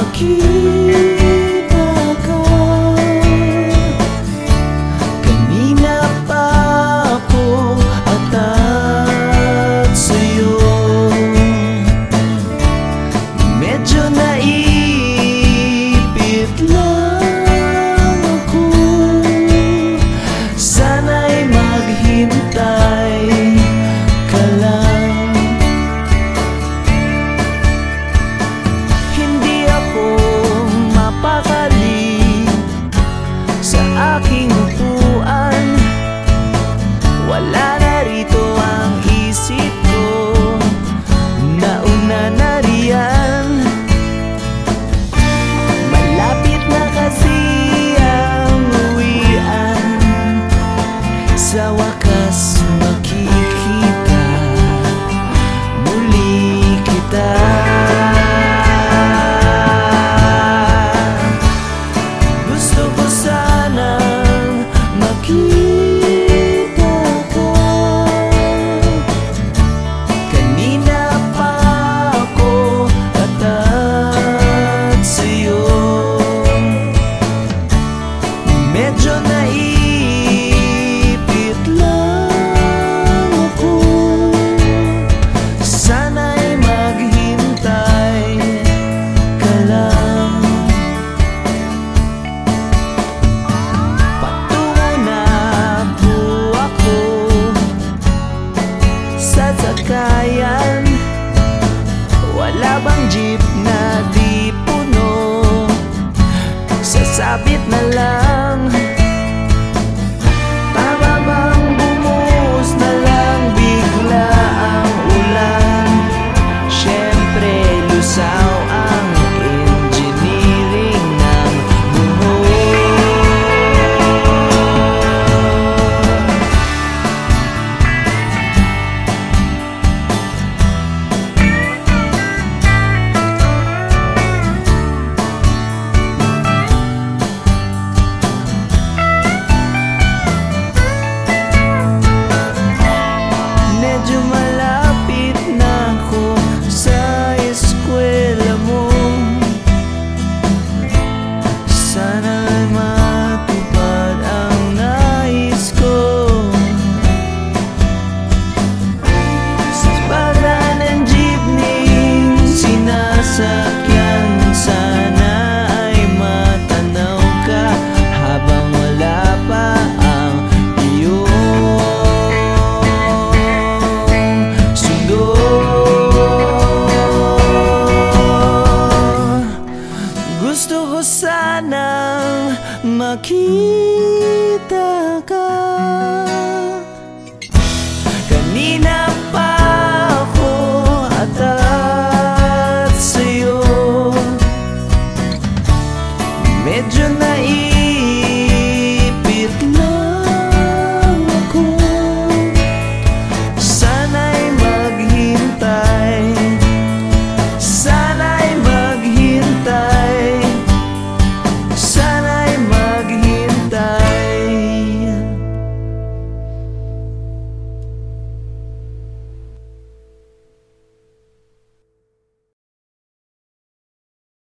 aqui. acaba. sanang makita ka. Kanina pa ako atat sa'yo. Medyo naiyak